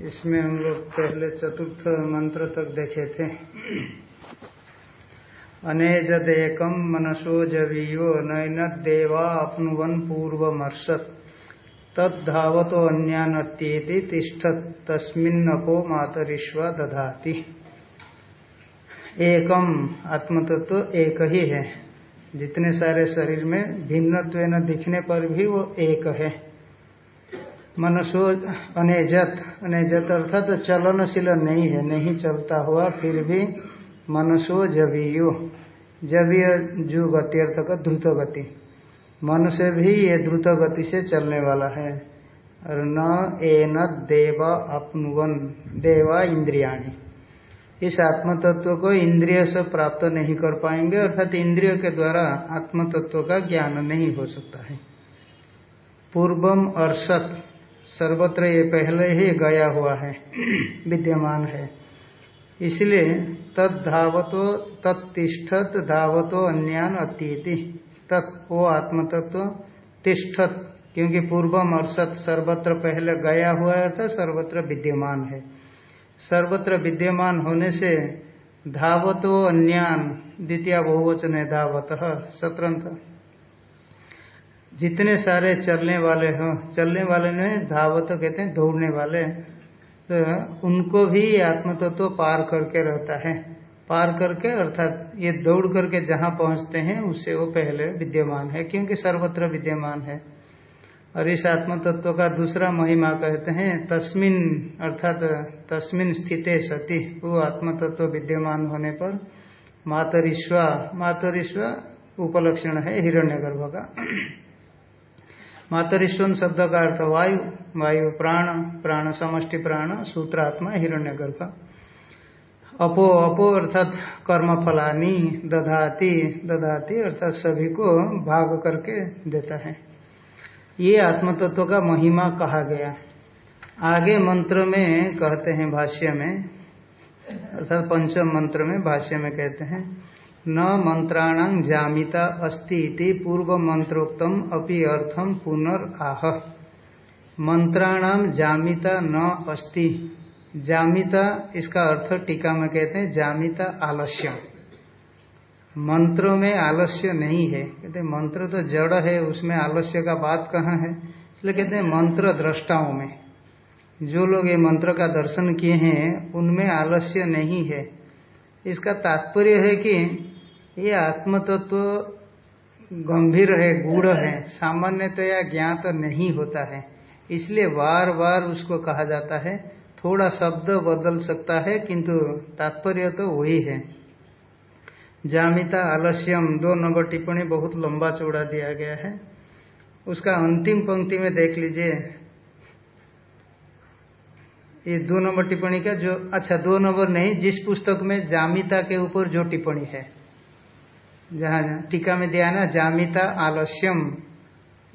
इसमें हम लोग पहले चतुर्थ मंत्र तक देखे थे। अनेजद एकम मनसो जवीयो नैन देवा अपनुवन पूर्वमर्षत। तद्धावतो अन्यानत्येति तिष्ठत तस्मिन्नको मातरिश्व दधाति। एकम आत्मतत्व तो एक ही है। जितने सारे शरीर में भिन्नत्व दिखने पर भी वो एक है। मनुष्य अनेजत अनेजत अर्थात तो चलनशील नहीं है, नहीं चलता हुआ फिर भी मनुष्य जबीयु जबीय जु गति अर्थ का द्रुत गति मनुष्य भी ये द्रुत गति से चलने वाला है। और न एन देवा अपनुवन, देवा इंद्रियाणी। इस आत्म तत्व को इंद्रिय से प्राप्त नहीं कर पाएँगे, अर्थात इंद्रियों के द्वारा आत्म तत्व का ज्ञान नहीं हो सकता है। पूर्वम अर्षत, सर्वत्र ये पहले ही गया हुआ है, विद्यमान है। इसलिए तद धावतो तत्तिष्ठत धावतो अन्यान अतीति, तत् वो आत्म तत्व तिष्ठत, क्योंकि पूर्वम अर्षत सर्वत्र पहले गया हुआ है, अर्थात सर्वत्र विद्यमान है। सर्वत्र विद्यमान होने से धावतो अन्यान, द्वितीय बहुवचन है धावत शत्रंत जितने सारे चलने वाले हो, चलने वाले ने धावत कहते हैं दौड़ने वाले तो उनको भी आत्मतत्व तो पार करके रहता है। पार करके, अर्थात ये दौड़ करके जहाँ पहुँचते हैं, उससे वो पहले विद्यमान है, क्योंकि सर्वत्र विद्यमान है। और इस आत्म तत्व का दूसरा महिमा कहते हैं, तस्मिन, अर्थात तस्मिन स्थित सती, वो आत्म तत्व विद्यमान होने पर मातरिश्वा मातरिश्वा उपलक्षण है हिरण्यगर्भ का। मातरिश्वन शब्द का अर्थ वायु वायु प्राण प्राण समष्टि प्राण, सूत्रात्मा, हिरण्यगर्भ। अपो अपो अर्थात कर्म फलानी दधाती दधाती अर्थात सभी को भाग करके देता है। ये आत्मतत्व का महिमा कहा गया। आगे मंत्र में कहते हैं भाष्य में, अर्थात पंचम मंत्र में भाष्य में कहते हैं, न मंत्राणां जामिता अस्ति इति पूर्व मंत्रोक्तम अपि अर्थम पुनर्आह मंत्राणाम जामिता न अस्ति। जामिता, इसका अर्थ टीका में कहते हैं, जामिता आलस्यम। मंत्रों में आलस्य नहीं है। कहते मंत्र तो जड़ है, उसमें आलस्य का बात कहाँ है? इसलिए कहते हैं, मंत्र दृष्टाओं में। जो लोग ये मंत्र का दर्शन किए हैं, उनमें आलस्य नहीं है। इसका तात्पर्य है कि ये आत्मतत्व तो गंभीर है, गूढ़ है, सामान्यतया ज्ञात तो नहीं होता है। इसलिए बार बार उसको कहा जाता है। थोड़ा शब्द बदल सकता है, किंतु तात्पर्य तो वही है। जामिता आलस्यम दो नंबर टिप्पणी, बहुत लंबा चौड़ा दिया गया है। उसका अंतिम पंक्ति में देख लीजिए। ये दो नंबर टिप्पणी का जो अच्छा दो नंबर नहीं, जिस पुस्तक में जामिता के ऊपर जो टिप्पणी है। जहाँ टीका में दिया ना, जामिता आलस्यम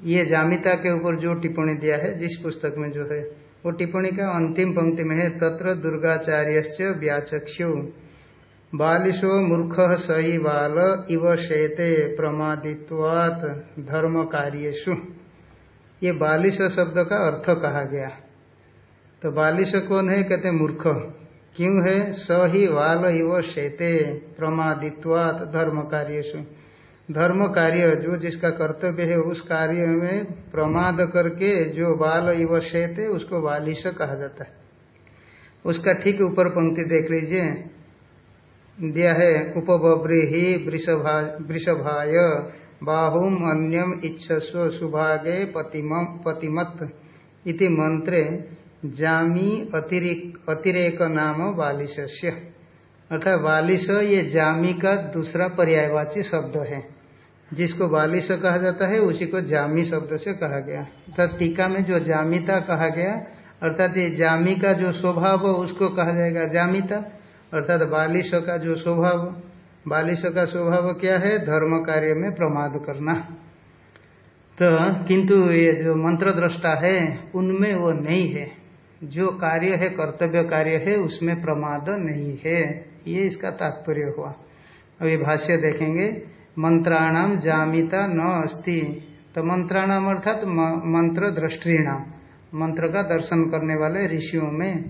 ये जामिता के ऊपर जो टिप्पणी दिया है, जिस पुस्तक में जो है, वो टिप्पणी का अंतिम पंक्ति में है, तत्र दुर्गाचार्य व्याचक्ष्यु। बालिशो मूर्ख सही बाल इव शेते प्रमादित्वात धर्म कार्यु ये बालिश शब्द का अर्थ कहा गया। तो बालिश कौन है? कहते मूर्ख। क्यों है? स ही बाल इव शेते प्रमादित्वात धर्म कार्यु धर्म कार्य जो जिसका कर्तव्य है, उस कार्य में प्रमाद करके जो बाल, इव शेते, उसको बालिश कहा जाता है। उसका ठीक ऊपर पंक्ति देख लीजिए। दिया है उपब्रीही वृषभाय, बाहुम अन्यम इच्छस्व सुभागे पतिमत इति मंत्रे जामी अतिरिक, अतिरेक नाम बालिशस्य अर्थात बालिश ये जामी का दूसरा पर्यायवाची शब्द है। जिसको बालिश कहा जाता है, उसी को जामी शब्द से कहा गया। अर्थात टीका में जो जामिता कहा गया, अर्थात ये जामी का जो स्वभाव उसको कहा जाएगा जामिता। अर्थात बालिश का जो स्वभाव, बालिश का स्वभाव क्या है? धर्म कार्य में प्रमाद करना। तो किंतु ये जो मंत्र दृष्टा है, उनमें वो नहीं है। जो कार्य है, कर्तव्य कार्य है, उसमें प्रमाद नहीं है। ये इसका तात्पर्य हुआ। अभी भाष्य देखेंगे, मंत्राणाम जामिता न अस्ति। तो मंत्राणाम अर्थात मंत्र दृष्टिणाम। मंत्र का दर्शन करने वाले ऋषियों में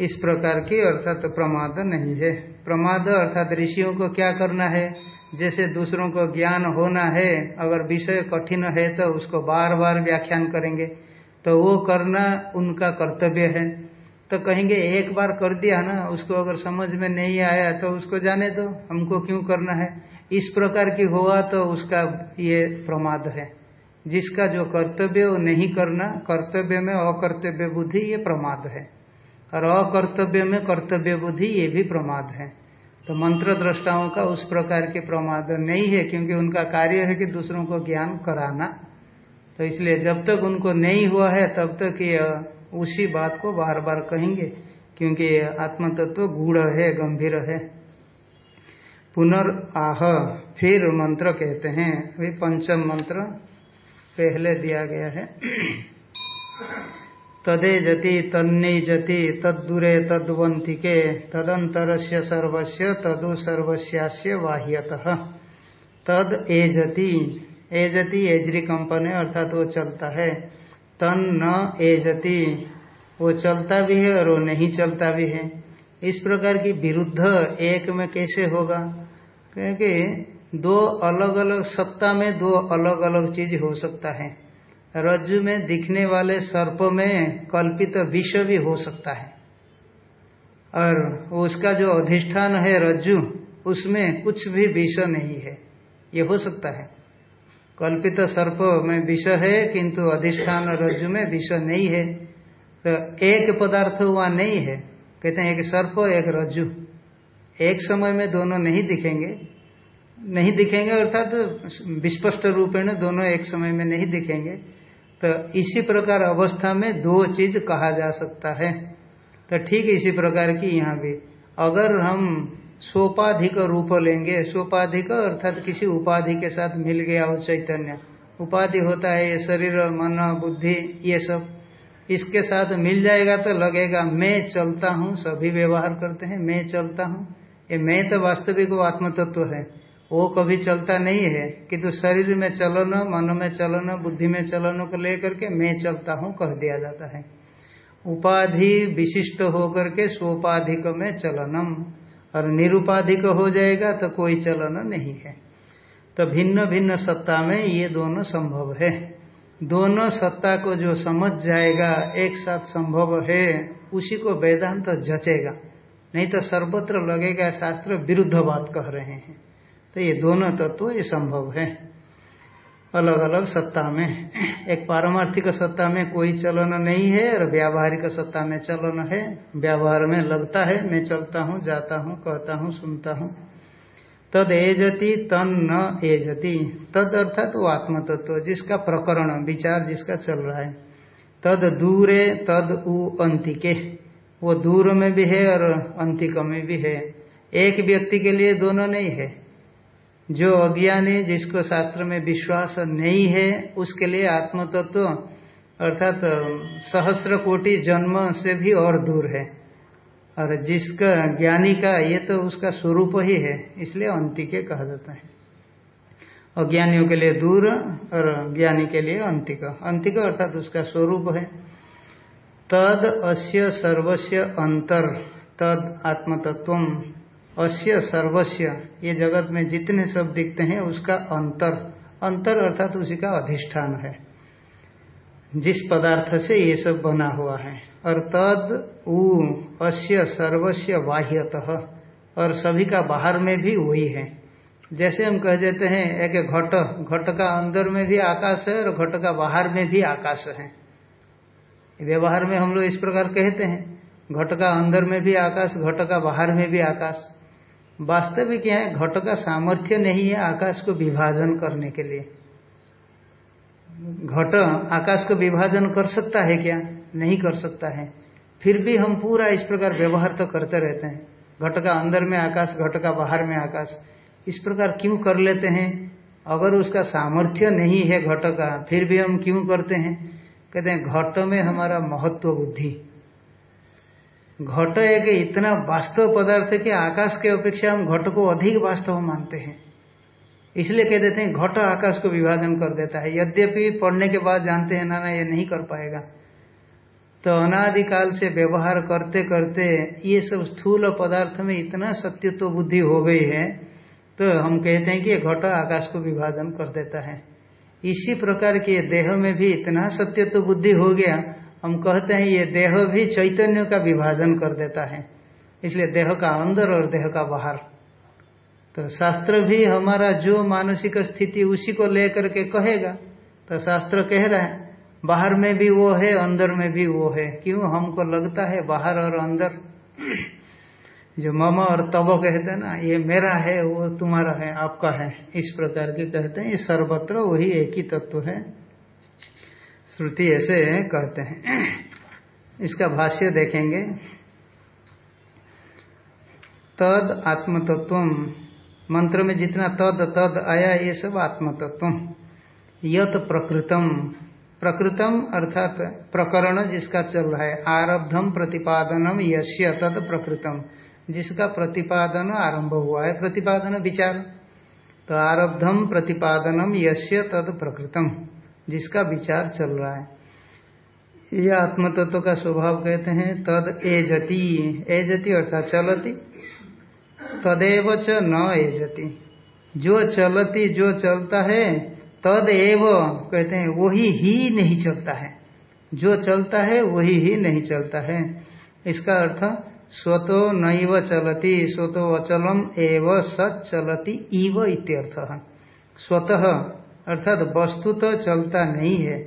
इस प्रकार की अर्थात तो प्रमाद नहीं है। प्रमाद अर्थात ऋषियों को क्या करना है? जैसे दूसरों को ज्ञान होना है, अगर विषय कठिन है तो उसको बार बार व्याख्यान करेंगे। तो वो करना उनका कर्तव्य है। तो कहेंगे, एक बार कर दिया ना, उसको अगर समझ में नहीं आया तो उसको जाने दो। हमको क्यों करना है? इस प्रकार की हुआ तो उसका ये प्रमाद है। जिसका जो कर्तव्य वो नहीं करना, कर्तव्य में अकर्तव्य बुद्धि ये प्रमाद है। और अकर्तव्य में कर्तव्य बुद्धि, ये भी प्रमाद है। तो मंत्र दृष्टाओं का उस प्रकार के प्रमाद नहीं है, क्योंकि उनका कार्य है कि दूसरों को ज्ञान कराना। तो इसलिए जब तक उनको नहीं हुआ है, तब तक ये उसी बात को बार बार कहेंगे, क्योंकि आत्म तत्व गूढ़ है, गंभीर है। पुनर् आह, फिर मंत्र कहते हैं। अभी पंचम मंत्र पहले दिया गया है। तदे जति तन्नी जति तदूरे तद्वंतिके तदंतर से सर्वस्व तदु सर्वस्यास्य बाह्यत। तद एजति एजति एजरी कंपनी अर्थात वो चलता है। तन न एजति, वो चलता भी है और वो नहीं चलता भी है। इस प्रकार की विरुद्ध एक में कैसे होगा? क्योंकि दो अलग अलग सत्ता में दो अलग अलग चीज़ हो सकता है। रज्जु में, दिखने वाले सर्प में कल्पित विष भी हो सकता है। और उसका जो अधिष्ठान है रज्जु, उसमें कुछ भी विष नहीं है। ये हो सकता है। कल्पित सर्प में विष है, किंतु अधिष्ठान रज्जु में विष नहीं है। तो एक पदार्थ वहाँ नहीं है। कहते हैं एक सर्प, एक रज्जु। एक समय में दोनों नहीं दिखेंगे। नहीं दिखेंगे, अर्थात तो विस्पष्ट रूपेण दोनों एक समय में नहीं दिखेंगे। तो इसी प्रकार अवस्था में दो चीज़ कहा जा सकता है। तो ठीक इसी प्रकार की यहाँ भी। अगर हम सोपाधिक रूप लेंगे, सोपाधिक अर्थात किसी उपाधि के साथ मिल गया हो चैतन्य, उपाधि होता है ये शरीर, मन, बुद्धि, ये सब, इसके साथ मिल जाएगा तो लगेगा, मैं चलता हूँ, सभी व्यवहार करते हैं, मैं चलता हूँ। ये मैं तो वास्तविक वो आत्म तत्व है। वो कभी चलता नहीं है किंतु शरीर में चलन मन में चलन बुद्धि में चलन को लेकर के मैं चलता हूँ कह दिया जाता है। उपाधि विशिष्ट होकर के सोपाधिक में चलनम। और निरुपाधिक हो जाएगा तो कोई चलन नहीं है। तो भिन्न भिन्न सत्ता में ये दोनों संभव है। दोनों सत्ता को जो समझ जाएगा, एक साथ संभव है, उसी को वेदांत तो जचेगा। नहीं तो सर्वत्र लगेगा शास्त्र विरुद्ध बात कह रहे हैं। तो ये दोनों तत्व ये संभव है। अलग अलग सत्ता में। एक पारमार्थिक सत्ता में कोई चलन नहीं है और व्यावहारिक सत्ता में चलन है। व्यवहार में लगता है, मैं चलता हूँ, जाता हूँ, कहता हूँ, सुनता हूँ। तद एजति, तन न एजति। तद अर्थात वो आत्म तत्व जिसका प्रकरण, विचार जिसका चल रहा है। तद दूरे, तद उ अंतिके। वो दूर में भी है और अंतिक में भी है। एक व्यक्ति के लिए दोनों नहीं है। जो अज्ञानी जिसको शास्त्र में विश्वास नहीं है, उसके लिए आत्म तत्व अर्थात, सहस्र कोटि जन्म से भी और दूर है। और जिसका ज्ञानी का, ये तो उसका स्वरूप ही है, इसलिए अंतिके कहा जाता है। अज्ञानियों के लिए दूर और ज्ञानी के लिए अंतिक। अंतिक अर्थात उसका स्वरूप है। तद अस्य सर्वस्य अंतर, तद आत्मतत्व अस्य सर्वस्व ये जगत में जितने सब दिखते हैं, उसका अंतर। अंतर अर्थात उसी का अधिष्ठान है। जिस पदार्थ से ये सब बना हुआ है। और तद ऊ, अस्य सर्वस्व बाह्यतः, और सभी का बाहर में भी वही है। जैसे हम कह देते हैं, एक घट घट का अंदर में भी आकाश है, और घट का बाहर में भी आकाश है। व्यवहार में हम लोग इस प्रकार कहते हैं। घट का अंदर में भी आकाश, घट का बाहर में भी आकाश। वास्तविक है, घट का सामर्थ्य नहीं है आकाश को विभाजन करने के लिए। घट आकाश को विभाजन कर सकता है क्या? नहीं कर सकता है। फिर भी हम पूरा इस प्रकार व्यवहार तो करते रहते हैं। घट का अंदर में आकाश, घट का बाहर में आकाश। इस प्रकार क्यों कर लेते हैं? अगर उसका सामर्थ्य नहीं है घट का, फिर भी हम क्यों करते हैं? कहते हैं, घट में हमारा महत्व बुद्धि। घट एक इतना वास्तव पदार्थ है कि आकाश के अपेक्षा हम घट को अधिक वास्तव मानते हैं। इसलिए कह देते हैं घट आकाश को विभाजन कर देता है। यद्यपि पढ़ने के बाद जानते हैं, ना ना, ये नहीं कर पाएगा। तो अनादिकाल से व्यवहार करते करते ये सब स्थूल पदार्थ में इतना सत्यत्व बुद्धि हो गई है तो हम कहते हैं कि ये घट आकाश को विभाजन कर देता है। इसी प्रकार के देह में भी इतना सत्यत्व बुद्धि हो गया हम कहते हैं, ये देह भी चैतन्य का विभाजन कर देता है। इसलिए देह का अंदर और देह का बाहर। तो शास्त्र भी हमारा जो मानसिक स्थिति उसी को लेकर के कहेगा। तो शास्त्र कह रहा है, बाहर में भी वो है, अंदर में भी वो है। क्यों? हमको लगता है बाहर और अंदर। जो मम और तब कहते हैं ना, ये मेरा है, वो तुम्हारा है, आपका है। इस प्रकार के कहते हैं, ये सर्वत्र वही एक ही तत्व है। श्रुति ऐसे कहते हैं। इसका भाष्य देखेंगे। तद आत्मतत्व मंत्र में जितना तद तद आया, ये सब आत्मतत्व यत प्रकृतम। प्रकृतम अर्थात प्रकरण जिसका चल रहा है। आरब्धम प्रतिपादनम यश्य तद प्रकृतम। जिसका प्रतिपादन आरंभ हुआ है, प्रतिपादन विचार। तो आरब्धम प्रतिपादनम यश्य तद प्रकृतम। जिसका विचार चल रहा है। यह आत्मतत्व का स्वभाव कहते हैं, तद एजति। एजति अर्थात चलती। तदेव च न एजति। जो चलती, जो चलता है, तद एव कहते हैं, वही ही नहीं चलता है। जो चलता है, वही ही नहीं चलता है। इसका अर्थ, स्वतो नैव चलती, स्वतो अचलम एव सच चलती इव इत्यर्थ। स्वतः अर्थात वस्तु तो चलता नहीं है।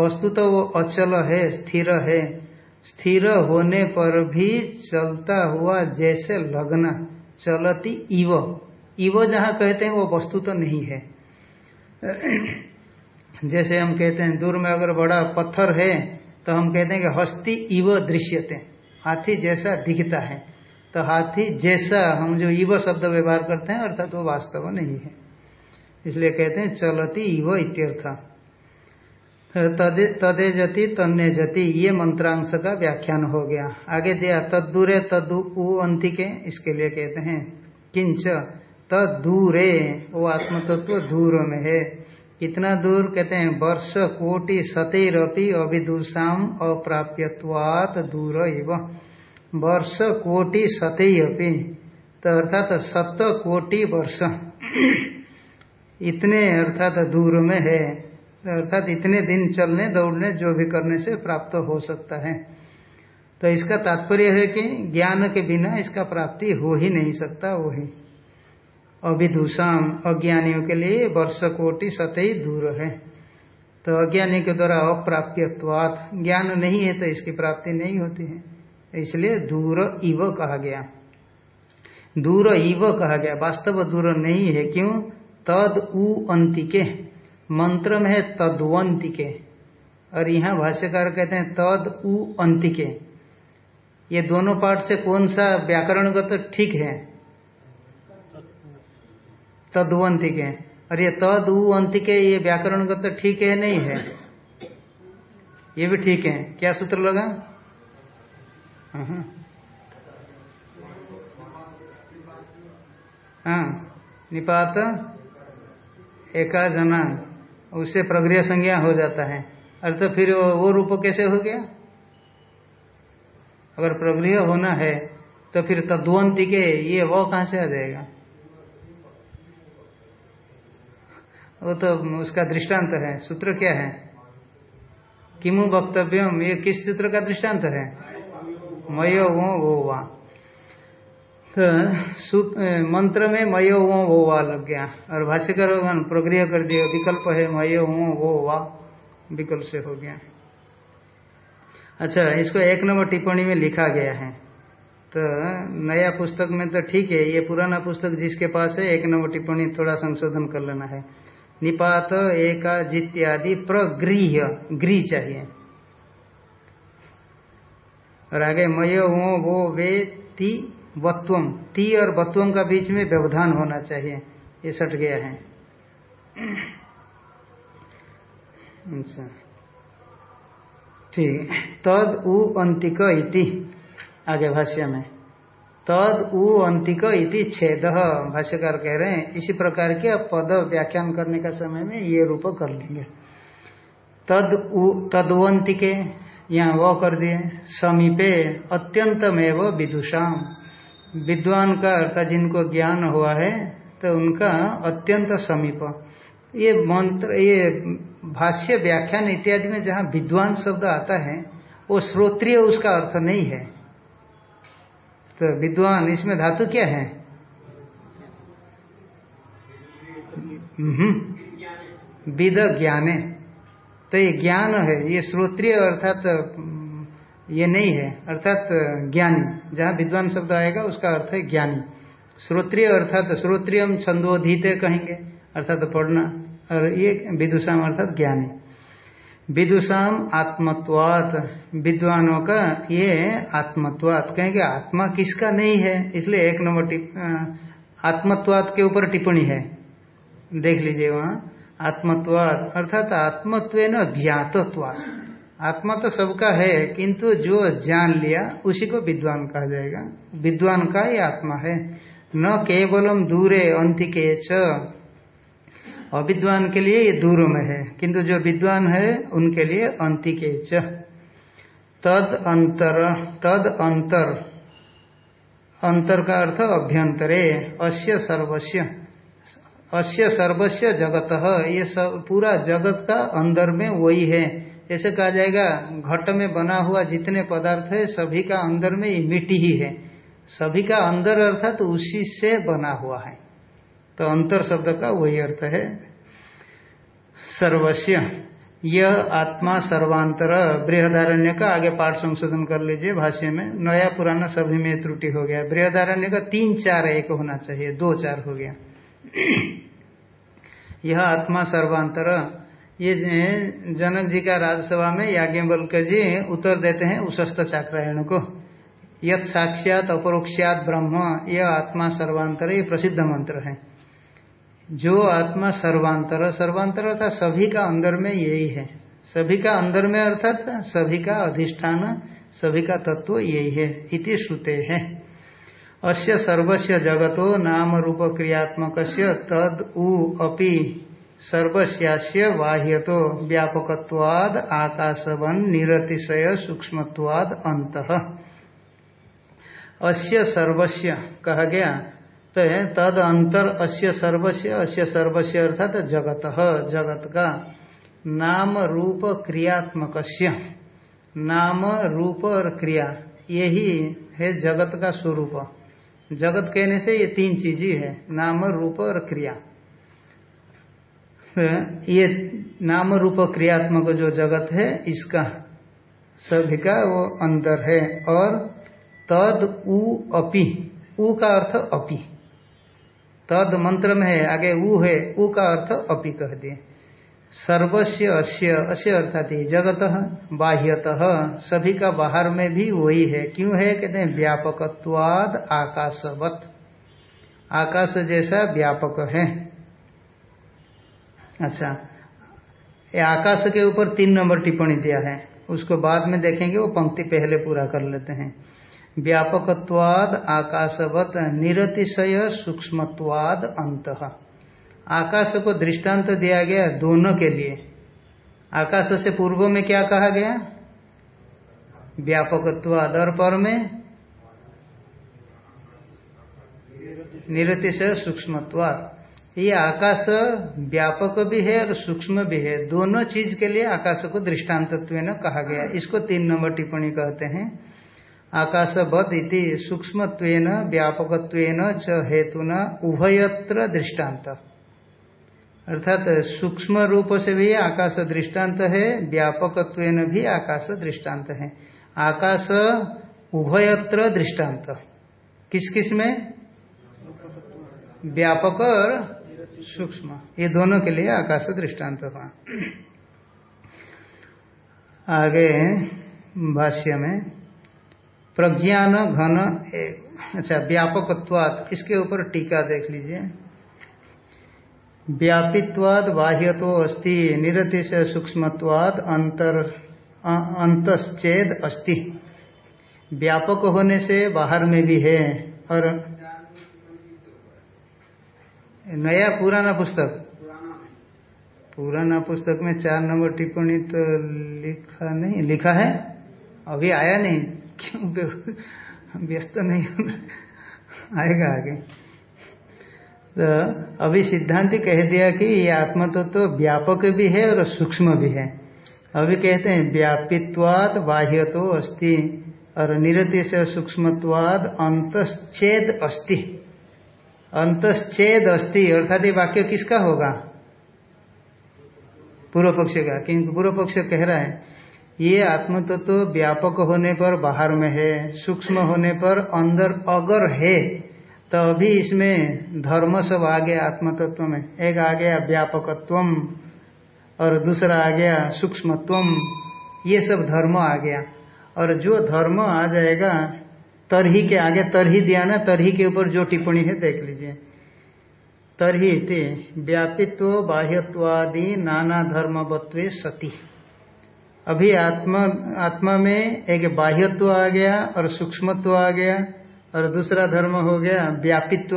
वस्तु तो वो अचल है, स्थिर है। स्थिर होने पर भी चलता हुआ जैसे लगना, चलती इव इव जहाँ कहते हैं वो वस्तु तो नहीं है। जैसे हम कहते हैं, दूर में अगर बड़ा पत्थर है तो हम कहते हैं कि हस्ती इव दृश्यते। हाथी जैसा दिखता है। तो हाथी जैसा हम जो इव शब्द व्यवहार करते हैं, अर्थात वो वास्तव नहीं है। इसलिए कहते हैं चलती इव इत्यर्थ। तदे जति तन्ने जति ये मंत्रांश का व्याख्यान हो गया। आगे दिया तदूरे तदु अंतिके इसके लिए कहते हैं, किंच तदूरे वो आत्मतत्व दूर में है। कितना दूर कहते हैं, वर्ष, कोटि, सतरपि अभिदुषाम अप्राप्यवात दूर इव। वर्ष, कोटि सतरपि तो अर्थात सत कोटि वर्ष। इतने, अर्थात दूर में है, अर्थात इतने दिन चलने, दौड़ने, जो भी करने से प्राप्त हो सकता है। तो इसका तात्पर्य है कि ज्ञान के बिना इसका प्राप्ति हो ही नहीं सकता वही अभिदूषाम अज्ञानियों के लिए वर्ष कोटि सतही दूर है। तो अज्ञानी के द्वारा अप्राप्यवात ज्ञान नहीं है तो इसकी प्राप्ति नहीं होती है। इसलिए दूर इव कहा गया। दूर इव कहा गया, वास्तव दूर नहीं है। क्यों? तद उ अंतिके। मंत्र में है तद्वंतिके। और यहाँ भाष्यकार कहते हैं तद उ अंतिके। ये दोनों पाठ से कौन सा व्याकरणगत तो ठीक है? तद्वंतिके। और ये तद उ अंतिके, ये व्याकरणगत तो ठीक है नहीं है? ये भी ठीक है। क्या सूत्र लगा? हाँ। निपात एका जना उससे प्रक्रिया संज्ञा हो जाता है। अरे तो फिर वो रूप कैसे हो गया? अगर प्रक्रिया होना है तो फिर तद्वंती के ये वो कहाँ से आ जाएगा? वो तो उसका दृष्टांत है। सूत्र क्या है? किमु वक्तव्यम, ये किस सूत्र का दृष्टांत है? मयो वो वो वा। तो मंत्र में मयो वो वो वा लग गया। और भाष्यकर प्रक्रिया कर दिया विकल्प है मयो वो वो वा विकल्प से हो गया। अच्छा इसको एक नंबर टिप्पणी में लिखा गया है। तो नया पुस्तक में तो ठीक है, ये पुराना पुस्तक जिसके पास है, एक नंबर टिप्पणी थोड़ा संशोधन कर लेना है। निपात, एका, जित्यादि प्रगृह गृह चाहिए। और आगे मयो वो वो वे ती वत्वम ती और वत्वम का बीच में व्यवधान होना चाहिए। ये सट गया है। अच्छा। ठीक। तद उ अंतिक इति। आगे भाष्य में। तद उ अंतिक इति छेद। भाष्यकार कह रहे हैं, इसी प्रकार के पद व्याख्यान करने का समय में ये रूप कर लेंगे। तद उ तदवंतिके यहाँ वो कर दिए। समीपे अत्यंतमेव विदुषाम। विद्वान का अर्थात जिनको ज्ञान हुआ है तो उनका अत्यंत समीप। ये मंत्र, ये भाष्य, व्याख्यान इत्यादि में जहाँ विद्वान शब्द आता है, वो श्रोत्रिय उसका अर्थ नहीं है। तो विद्वान, इसमें धातु क्या है? विद ज्ञाने तो ये ज्ञान है, ये श्रोत्रिय अर्थात ये नहीं है। अर्थात, ज्ञानी। जहाँ विद्वान शब्द आएगा, उसका अर्थ है ज्ञानी। श्रोत्रिय अर्थात, श्रोत्रियम छंदोधीते कहेंगे, अर्थात पढ़ना। और ये विदुषाम अर्थात ज्ञानी। विदुषाम आत्मत्वात। विद्वानों का ये आत्मत्वात। कहेंगे, आत्मा किसका नहीं है? इसलिए एक नंबर आत्मत्वात के ऊपर टिप्पणी है। देख लीजिए वहाँ। आत्मत्वात। अर्थात आत्मत्व ज्ञातत्वात। आत्मा तो सबका है, किंतु जो जान लिया, उसी को विद्वान कहा जाएगा। विद्वान का ही आत्मा है। न केवलम दूरे अंतिके च। अविद्वान के लिए ये दूर में है, किंतु जो विद्वान है, उनके लिए अंतिके च। तद अंतर तद अंतर। अंतर का अर्थ अभ्यंतरे, अस्य सर्वस्व अस्य सर्वस्व जगत, ये सब पूरा जगत का अंदर में वही है। जैसे कहा जाएगा, घट में बना हुआ जितने पदार्थ है, सभी का अंदर में ये मिट्टी ही है। सभी का अंदर अर्थात तो उसी से बना हुआ है। तो अंतर शब्द का वही अर्थ है सर्वस्व यह आत्मा सर्वांतर, बृहदारण्य का आगे पाठ संशोधन कर लीजिए भाष्य में। नया पुराना सभी में त्रुटि हो गया। बृहदारण्य का तीन चार एक होना चाहिए, दो चार हो गया। यह आत्मा सर्वांतर ये जनक जी का राजसभा में याज्ञवल्क जी उत्तर देते हैं उशस्त चाक्रायण को। यद साक्षात अपरोक्षात ब्रह्म यह आत्मा सर्वांतर ये प्रसिद्ध मंत्र है। जो आत्मा सर्वांतर सर्वांतर अर्थात सभी का अंदर में यही है। सभी का अंदर में अर्थात सभी का अधिष्ठान, सभी का तत्व यही है, इति श्रुते है। अस्य सर्वस्य जगतो नाम रूप क्रियात्मक तद उ अपि सर्वस्यास्य बाह्यतो व्यापकत्वाद आकाशवन निरतिशय सूक्ष्मत्वाद अंत अस्य सर्वस्य, कहा गया तो तद अंतर, अस्य सर्वस्य अस्य सर्वस्य अर्थात जगत जगत का नाम रूप क्रियात्मक नाम रूप और क्रिया यही है जगत का स्वरूप। जगत कहने से ये तीन चीज़ ही है, नाम, रूप और क्रिया। ये नाम रूप क्रियात्मक जो जगत है, इसका सभी का वो अंदर है। और तद उ अपि, उ का अर्थ अपि। तद मंत्र में है, आगे उ है, उ का अर्थ अपि कह दिए। सर्वस्व अस्य अस्य अर्थात जगत, बाह्यतः, सभी का बाहर में भी वही है। क्यों है? कहते हैं, व्यापकत्वाद आकाशवत। आकाश जैसा व्यापक है। अच्छा। ये आकाश के ऊपर तीन नंबर टिप्पणी दिया है। उसको बाद में देखेंगे, वो पंक्ति पहले पूरा कर लेते हैं। व्यापकत्वाद, आकाशवत, निरतिशय, सूक्ष्मत्वाद, अंत। आकाश को दृष्टांत दिया गया दोनों के लिए। आकाश से पूर्व में क्या कहा गया? व्यापकत्वाद और पर में। निरतिशय, सूक्ष्मत्वाद। ये आकाश व्यापक भी है और सूक्ष्म भी है। दोनों चीज़ के लिए आकाश को दृष्टान्तत्व कहा गया। इसको तीन नंबर टिप्पणी कहते हैं। आकाशवत इति सूक्ष्मत्व व्यापकत्व च हेतुना उभयत्र दृष्टांत। अर्थात सूक्ष्म रूप से भी आकाश दृष्टांत है व्यापकत्व भी आकाश दृष्टांत है। आकाश उभयत्र दृष्टांत किस किसमें? व्यापक और सूक्ष्म। ये दोनों के लिए आकाश दृष्टांत हुआ आगे भाष्य में, प्रज्ञान घन अच्छा व्यापकत्वाद इसके ऊपर टीका देख लीजिए। व्यापित्वाद बाह्य तो अस्ति, निरतिश सूक्ष्मत्वाद अंतर अंतश्चेद अस्ति। व्यापक होने से बाहर में भी है, और नया पुराना पुस्तक? पुराना पुस्तक में चार नंबर टिप्पणी तो लिखा नहीं लिखा है? अभी आया नहीं। क्यों? व्यस्त नहीं आएगा आगे। तो अभी सिद्धांत कह दिया कि ये आत्मा तो, तो व्यापक भी है और सूक्ष्म भी है। अभी कहते हैं व्यापित्वाद बाह्य तो अस्थि और निरति से सूक्ष्मत्वाद अंतश्चेद अस्ति। अंतश्चेद अस्थि अर्थात ये वाक्य किसका होगा? पूर्व पक्ष का किंतु पूर्व पक्ष कह रहा है, ये आत्म तत्व तो व्यापक होने पर बाहर में है, सूक्ष्म होने पर अंदर अगर है तो अभी इसमें धर्म सब आ गया आत्म तत्व में। एक आ गया व्यापकत्व और दूसरा आ गया सूक्ष्मत्व ये सब धर्म आ गया। और जो धर्म आ जाएगा तरही के आगे तरही दिया ना, तरही के ऊपर जो टिप्पणी है, देख लीजिए। तरही व्यापित्व बाह्यत्वादि नाना धर्मवत्व सती। अभी आत्मा आत्मा में एक बाह्यत्व आ गया और सूक्ष्मत्व आ गया और दूसरा धर्म हो गया व्यापित्व,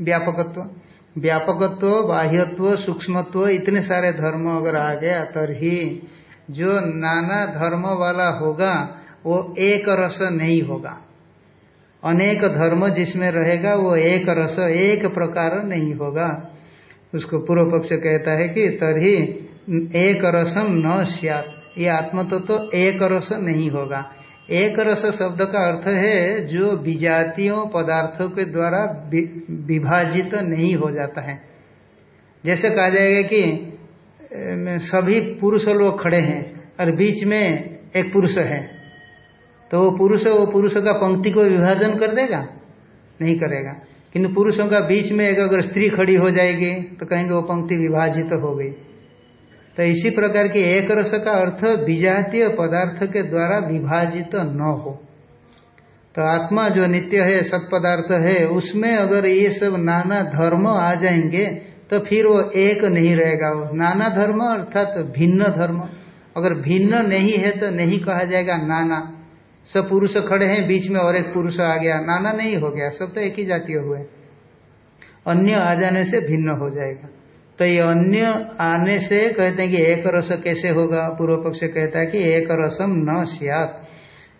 व्यापकत्व। व्यापकत्व, बाह्यत्व, सूक्ष्मत्व, इतने सारे धर्म अगर आ गया, तरही जो नाना धर्म वाला होगा, वो एक रस नहीं होगा। अनेक धर्म जिसमें रहेगा वो एक रस एक प्रकार नहीं होगा। उसको पूर्व पक्ष कहता है कि तभी एक रसम न सियात। ये आत्म तो, तो एक रस नहीं होगा। एक रस शब्द का अर्थ है जो विजातियों पदार्थों के द्वारा विभाजित तो नहीं हो जाता है। जैसे कहा जाएगा कि सभी पुरुष लोग खड़े हैं और बीच में एक पुरुष है। तो वो पुरुष वो पुरुष का पंक्ति को विभाजन कर देगा? नहीं करेगा। किंतु पुरुषों का बीच में एक अगर स्त्री खड़ी हो जाएगी तो कहेंगे वो पंक्ति विभाजित तो हो गई। तो इसी प्रकार की एक रस का अर्थ विजातीय पदार्थ के द्वारा विभाजित तो न हो। तो आत्मा जो नित्य है सत्पदार्थ है, उसमें अगर ये सब नाना धर्म आ जाएँगे तो फिर वो एक नहीं रहेगा। वो नाना धर्म अर्थात तो भिन्न धर्म। अगर भिन्न नहीं है तो नहीं कहा जाएगा नाना। सब पुरुष खड़े हैं, बीच में और एक पुरुष आ गया। नाना नहीं हो गया, सब तो एक ही जातीय हुए अन्य आ जाने से भिन्न हो जाएगा। तो ये अन्य आने से कहते हैं कि एक रस कैसे होगा? पूर्व पक्ष कहता है कि एक रसम न सियात।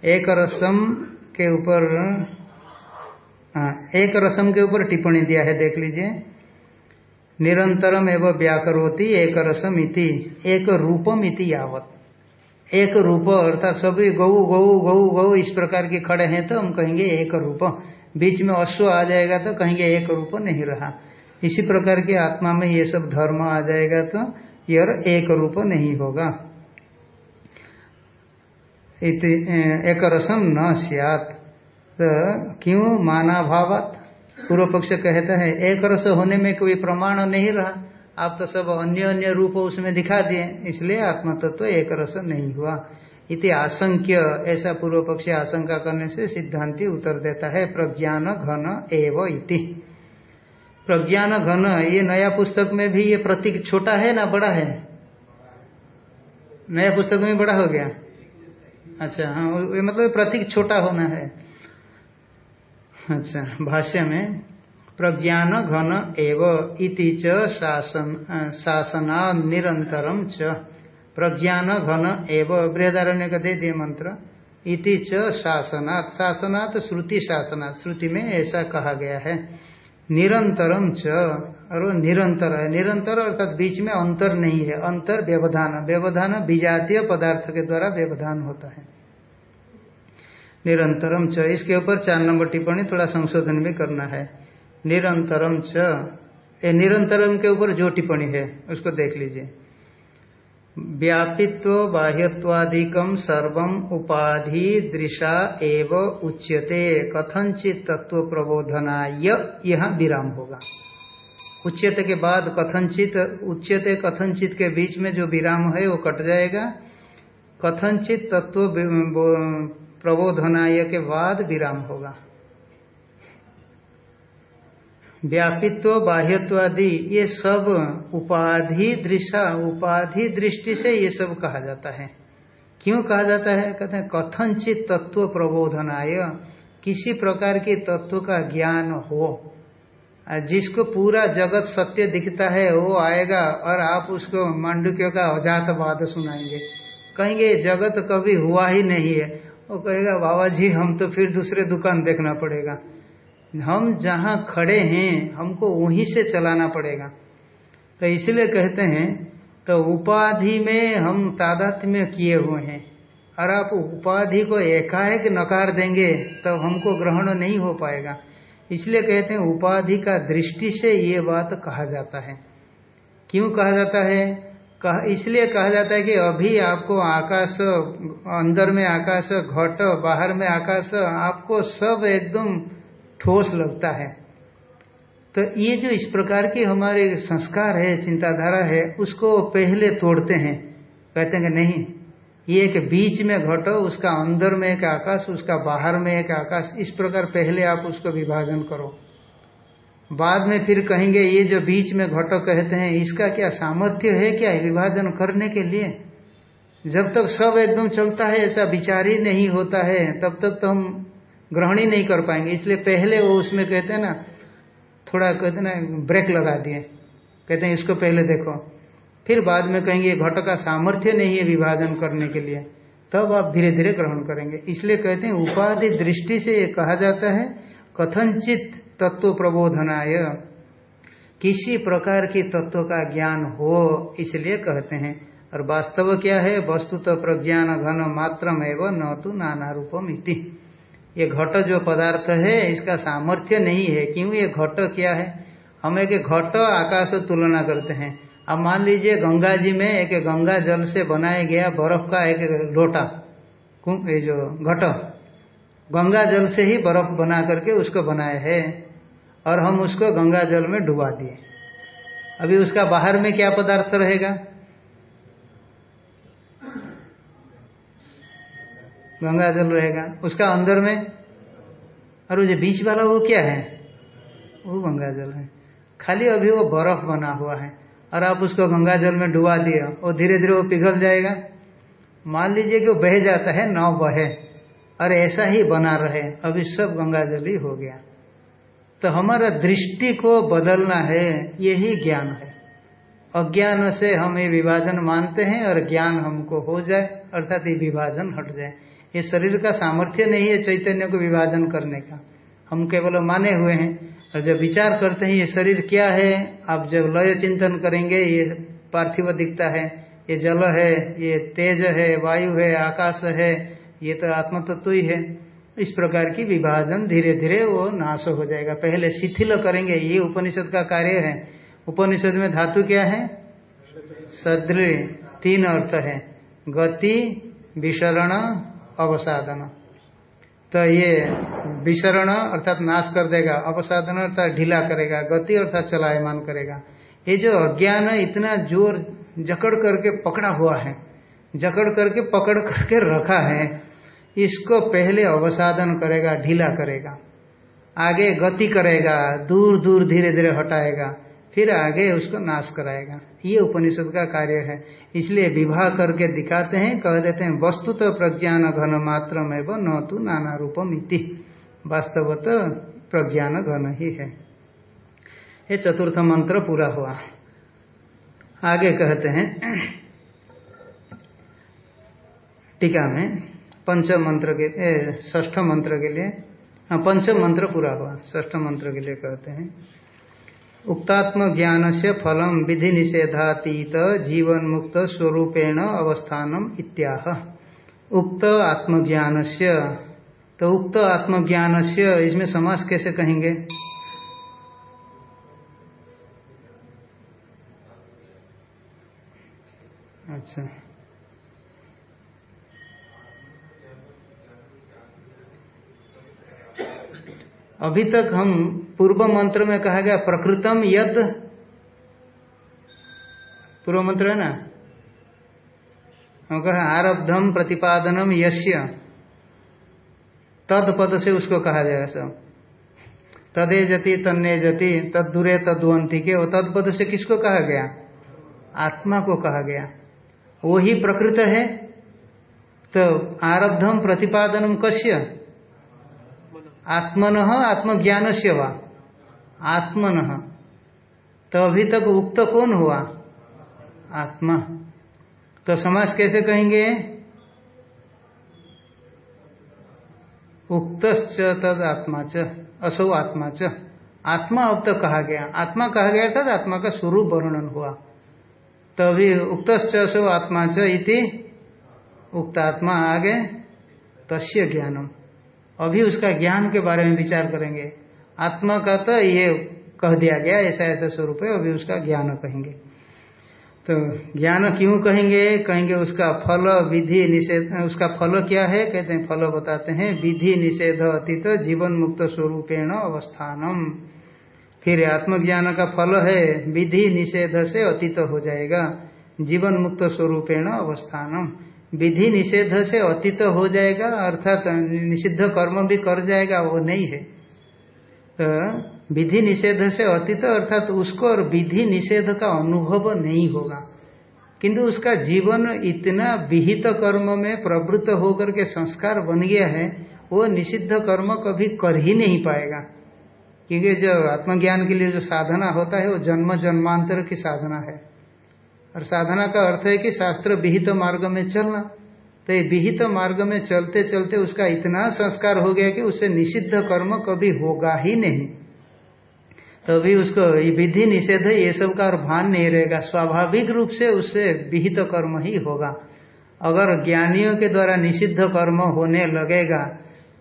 एक रसम के ऊपर एक रसम के ऊपर टिप्पणी दिया है, देख लीजिए। निरंतरम एवं व्याकरोती एक रसम इति, एक रूपम इति यावत। एक रूप, अर्थात सभी गौ गौ गौ गौ इस प्रकार के खड़े हैं तो हम कहेंगे एक रूप। बीच में अश्व आ जाएगा तो कहेंगे एक रूप नहीं रहा। इसी प्रकार के आत्मा में ये सब धर्म आ जाएगा तो यह एक रूप नहीं होगा। एक रसम न सियात। तो क्यों? माना भावत पूर्व पक्ष कहता है एक रस होने में कोई प्रमाण नहीं रहा। आप तो सब अन्य अन्य रूप उसमें दिखा दिए, इसलिए आत्मा तत्व तो एक रस नहीं हुआ। इति आशंक्य, ऐसा पूर्व पक्षी आशंका करने से सिद्धांति उत्तर देता है, प्रज्ञान घन एव इति। प्रज्ञान घन, ये नया पुस्तक में भी ये प्रतीक छोटा है ना बड़ा है? नया पुस्तक में बड़ा हो गया? अच्छा हाँ मतलब प्रतीक छोटा होना है। अच्छा भाष्य में प्रज्ञान घन एव इति च शासन शासना निरंतरम च। प्रज्ञान घन एव बृहदारण्य का दे दिए मंत्र। इति च शासनात्। शासनात् श्रुति शासनात्। श्रुति में ऐसा कहा गया है। निरंतरम च, और निरंतर है। निरंतर अर्थात बीच में अंतर नहीं है। अंतर व्यवधान। व्यवधान विजातीय पदार्थ के द्वारा व्यवधान होता है। निरंतरम च। इसके ऊपर चार नंबर टिप्पणी थोड़ा संशोधन भी करना है। निरंतरम च। ये निरंतरम के ऊपर जो टिप्पणी है, उसको देख लीजिए। व्यापित्व बाह्यत्वादिकम सर्वम उपाधि दृशा एव उच्यते। कथनचित तत्व प्रबोधनाय यहाँ विराम होगा। उच्यते के बाद कथनचित उच्यते कथनचित के बीच में जो विराम है, वो कट जाएगा। कथनचित तत्व प्रबोधनाय के बाद विराम होगा। व्यापित्व बाह्यत्व आदि ये सब उपाधि दृशा, उपाधि दृष्टि से ये सब कहा जाता है। क्यों कहा जाता है? कहते हैं कथनचित तत्व प्रबोधनाय, किसी प्रकार के तत्व का ज्ञान हो। जिसको पूरा जगत सत्य दिखता है, वो आएगा और आप उसको मांडुक्यों का अजातवाद सुनाएँगे। कहेंगे, जगत कभी हुआ ही नहीं है। वो कहेगा, बाबा जी, हम तो फिर दूसरे दुकान देखना पड़ेगा। हम जहाँ खड़े हैं, हमको वहीं से चलाना पड़ेगा। तो इसलिए कहते हैं तो उपाधि में हम तादात्म्य किए हुए हैं। और आप उपाधि को एकाएक नकार देंगे तो हमको ग्रहण नहीं हो पाएगा। इसलिए कहते हैं, उपाधि का दृष्टि से ये बात कहा जाता है। क्यों कहा जाता है? कहा, इसलिए कहा जाता है कि अभी आपको आकाश, अंदर में आकाश, घट, बाहर में आकाश, आपको सब एकदम ठोस लगता है। तो ये जो इस प्रकार की हमारे संस्कार है, चिंताधारा है, उसको पहले तोड़ते हैं। कहते हैं कि नहीं, ये एक बीच में घटो, उसका अंदर में एक आकाश, उसका बाहर में एक आकाश, इस प्रकार पहले आप उसको विभाजन करो। बाद में फिर कहेंगे, ये जो बीच में घटो कहते हैं, इसका क्या सामर्थ्य है क्या विभाजन करने के लिए? जब तक सब एकदम चलता है, ऐसा विचार ही नहीं होता है, तब तक तो हम ग्रहण ही नहीं कर पाएँगे। इसलिए पहले वो उसमें कहते हैं ना, थोड़ा कहते ना, ब्रेक लगा दिए। कहते हैं, इसको पहले देखो। फिर बाद में कहेंगे, घट का सामर्थ्य नहीं है विभाजन करने के लिए। तब आप धीरे धीरे ग्रहण करेंगे। इसलिए कहते हैं, उपाधि दृष्टि से ये कहा जाता है, कथनचित तत्व प्रबोधनाय। किसी प्रकार की तत्व का ज्ञान हो, इसलिए कहते हैं। और वास्तव क्या है? वस्तु तो प्रज्ञान घन मात्रम एवं न तो नाना रूपम इति। ये घट जो पदार्थ है, इसका सामर्थ्य नहीं है। क्यों ये घट क्या है? हम एक घट आकाश तुलना करते हैं। अब मान लीजिए गंगा जी में एक गंगा जल से बनाया गया बर्फ़ का एक लोटा। ये जो घट। गंगा जल से ही बर्फ़ बना करके उसको बनाया है और हम उसको गंगा जल में डुबा दिए। अभी उसका बाहर में क्या पदार्थ रहेगा? गंगा जल रहेगा। उसका अंदर में, और वो जो बीच वाला वो क्या है? वो गंगा जल है। खाली अभी वो बर्फ़ बना हुआ है, और आप उसको गंगा जल में डुबा दिया और धीरे धीरे वो पिघल जाएगा। मान लीजिए कि वो बह जाता है, नाव बहे, और ऐसा ही बना रहे, अभी सब गंगा जल ही हो गया। तो हमारा दृष्टि को बदलना है, यही ज्ञान है। अज्ञान से हम ये विभाजन मानते हैं, और ज्ञान हमको हो जाए, अर्थात ये विभाजन हट जाए। ये शरीर का सामर्थ्य नहीं है चैतन्य को विभाजन करने का। हम केवल माने हुए हैं और जब विचार करते हैं ये शरीर क्या है, आप जब लय चिंतन करेंगे, ये पार्थिव दिखता है, ये जल है, ये तेज है, वायु है, आकाश है, ये तो आत्म तत्व ही है। इस प्रकार की विभाजन धीरे धीरे वो नाश हो जाएगा। पहले शिथिल करेंगे, ये उपनिषद का कार्य है। उपनिषद में धातु क्या है? सदृढ़ तीन अर्थ है। गति विशरण अवसाधन तो ये विसरण अर्थात नाश कर देगा अवसाधन अर्थात ढीला करेगा, गति अर्थात चलायमान करेगा। ये जो अज्ञान इतना ज़ोर जकड़ करके पकड़ा हुआ है, जकड़ करके पकड़ करके रखा है, इसको पहले अवसाधन करेगा, ढीला करेगा। आगे गति करेगा दूर दूर धीरे धीरे हटाएगा। फिर आगे उसको नाश कराएगा। ये उपनिषद का कार्य है। इसलिए विवाह करके दिखाते हैं, कह देते हैं वस्तु तो प्रज्ञान घन मात्र में वो न तो नाना रूपम इति। वास्तव तो प्रज्ञान घन ही है। ये चतुर्थ मंत्र पूरा हुआ। आगे कहते हैं, टीका में पंचम मंत्र के ष्ठ मंत्र के लिए हाँ पंचम मंत्र पूरा हुआ। ष्ठ मंत्र के लिए कहते हैं उक्तात्म ज्ञान से फलम विधि निषेधातीत जीवन मुक्त स्वरूपेण अवस्थानम इत्याह। उक्त आत्मज्ञान से तो उक्त आत्मज्ञान से इसमें समास कैसे कहेंगे? अच्छा। अभी तक हम पूर्व मंत्र में कहा गया प्रकृतम यद पूर्व मंत्र है ना? हम कहा आरब्धम प्रतिपादनम यश्य। तद पद से उसको कहा जाएगा सब तदे जति, तन्ने जति तद दूरे तद्वंती के तद पद से किसको कहा गया? आत्मा को कहा गया। वो ही प्रकृत है। तो आरब्धम प्रतिपादनम कश्य। आत्मन आत्मज्ञान से वा? आत्मन। तो अभी तक उक्त कौन हुआ? आत्मा। तो समाज कैसे कहेंगे? उक्त तद आत्मा च, असो आत्मा च। आत्मा अब तक कहा गया। आत्मा कहा गया था, आत्मा का स्वरूप वर्णन हुआ। तभी उक्त असो आत्मा च इति उक्त आत्मा आगे, तस्य ज्ञानम। अभी उसका ज्ञान के बारे में विचार करेंगे। आत्मा का तो ये कह दिया गया, ऐसा ऐसा स्वरूप है अभी उसका ज्ञान कहेंगे। तो ज्ञान क्यों कहेंगे? कहेंगे उसका फल, विधि निषेध, उसका फल क्या है? कहते हैं, फल बताते हैं, विधि निषेध अतीत जीवन मुक्त स्वरूपेण अवस्थानम। फिर आत्मज्ञान का फल है, विधि निषेध से अतीत हो जाएगा, जीवन मुक्त स्वरूपेण अवस्थानम। विधि निषेध से अतीत हो जाएगा, अर्थात निषिद्ध कर्म भी कर जाएगा, वो नहीं है। तो विधि निषेध से अतीत, अर्थात उसको और विधि निषेध का अनुभव नहीं होगा। किंतु उसका जीवन इतना विहित कर्म में प्रवृत्त होकर के संस्कार बन गया है, वो निषिद्ध कर्म कभी कर ही नहीं पाएगा। क्योंकि जो आत्मज्ञान के लिए जो साधना होता है, वो जन्म जन्मांतर की साधना है। और साधना का अर्थ है कि शास्त्र विहित तो मार्ग में चलना। तो ये विहित तो मार्ग में चलते चलते उसका इतना संस्कार हो गया कि उससे निषिद्ध कर्म कभी होगा ही नहीं। तभी तो उसको विधि निषेध, ये सब का और भान नहीं रहेगा। स्वाभाविक रूप से उससे विहित तो कर्म ही होगा। अगर ज्ञानियों के द्वारा निषिद्ध कर्म होने लगेगा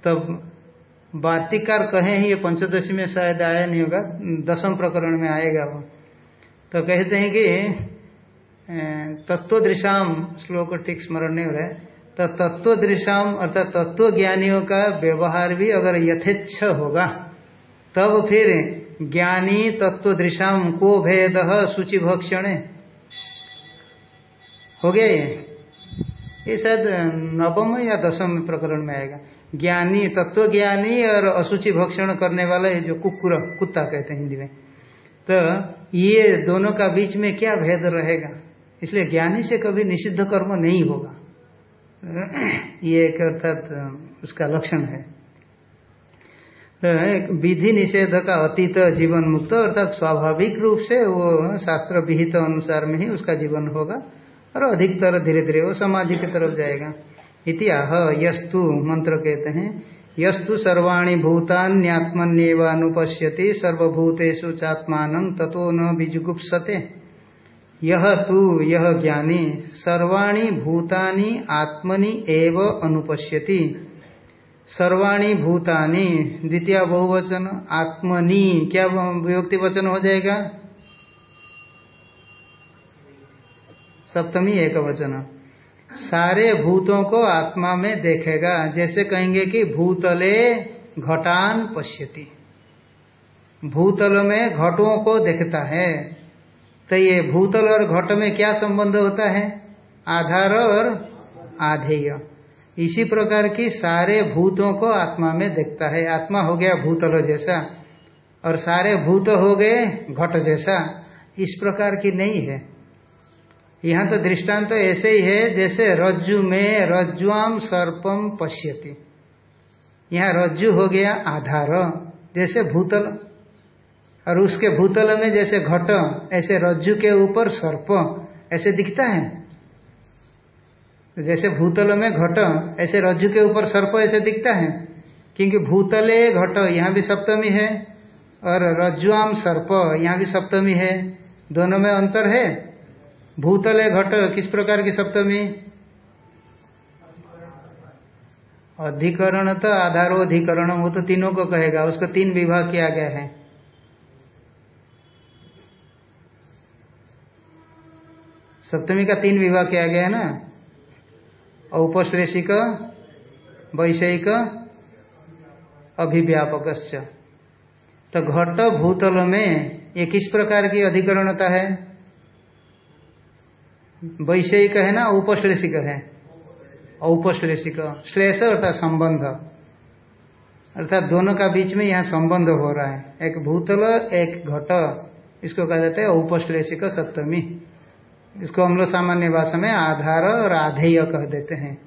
तब तो वार्तिकार कहे ही, ये पंचदशी में शायद आया नहीं होगा, दसम प्रकरण में आएगा वो। तो कहते हैं कि तत्व दृशाम श्लोक ठीक स्मरण नहीं हो रहा है। तो तत्व दृशाम अर्थात तत्व ज्ञानियों का व्यवहार भी अगर यथेच्छ होगा, तब फिर ज्ञानी तत्व दृशाम को भेद सूचि भक्षण हो गया ये? ये शायद नवम या दसम प्रकरण में आएगा। ज्ञानी तत्व ज्ञानी और असूचि भक्षण करने वाला ये जो कुकुर, कुत्ता कहते हैं हिंदी में। तो ये दोनों का बीच में क्या भेद रहेगा? इसलिए ज्ञानी से कभी निषिद्ध कर्म नहीं होगा। ये एक अर्थात, उसका लक्षण है। तो विधि निषेध का अतीत जीवन मुक्त, अर्थात स्वाभाविक रूप से वो शास्त्र विहित अनुसार में ही उसका जीवन होगा और अधिकतर धीरे धीरे वो समाधि की तरफ़ जाएगा। इतिहाह यस्तु मंत्र कहते हैं। यस्तु सर्वाणी भूतान्यात्मन्यवानुपश्यति, सर्वभूतेषु चात्मान ततो न बीजुगुप्सते यह तू यह ज्ञानी, सर्वाणी भूतानि आत्मनि एव अनुपश्यति। सर्वाणी भूतानि, द्वितीय बहुवचन, आत्मनि, क्या विभक्ति वचन हो जाएगा? सप्तमी एक वचन सारे भूतों को आत्मा में देखेगा, जैसे कहेंगे कि भूतले घटान पश्यति। भूतल में घटों को देखता है तो ये भूतल और घट में क्या संबंध होता है? आधार और आधेय। इसी प्रकार की सारे भूतों को आत्मा में देखता है। आत्मा हो गया भूतल जैसा और सारे भूत हो गए घट जैसा। इस प्रकार की नहीं है। यहाँ तो दृष्टांत तो ऐसे ही है जैसे रज्जु में रज्जुआम सर्पम पश्यति। यहाँ रज्जु हो गया आधार। जैसे भूतल और उसके भूतल में जैसे घट, ऐसे रज्जु के ऊपर सर्प, ऐसे दिखता है? जैसे भूतल में घट, ऐसे रज्जु के ऊपर सर्प ऐसे दिखता है? क्योंकि भूतले घट, यहाँ भी सप्तमी है, और रज्जुआम सर्प, यहाँ भी सप्तमी है। दोनों में अंतर है? भूतले घट, किस प्रकार की सप्तमी? अधिकरण तो आधारो अधिकरण वो तो तीनों को कहेगा, उसको तीन विभाग किया गया है। सप्तमी का तीन विभाग किया गया है ना? औपश्लेषिक वैषयिक अभिव्यापक तो घट भूतल में ये किस प्रकार की अधिकरणता है? वैषयिक है ना औपश्लेषिक है? औपश्लेषिक श्लेष अर्थात संबंध। अर्थात दोनों का बीच में यहाँ संबंध हो रहा है। एक भूतल, एक घट, इसको कहा जाता है औपश्लेषिक सप्तमी। इसको हम लोग सामान्य भाषा में आधार और आधेय कह देते हैं।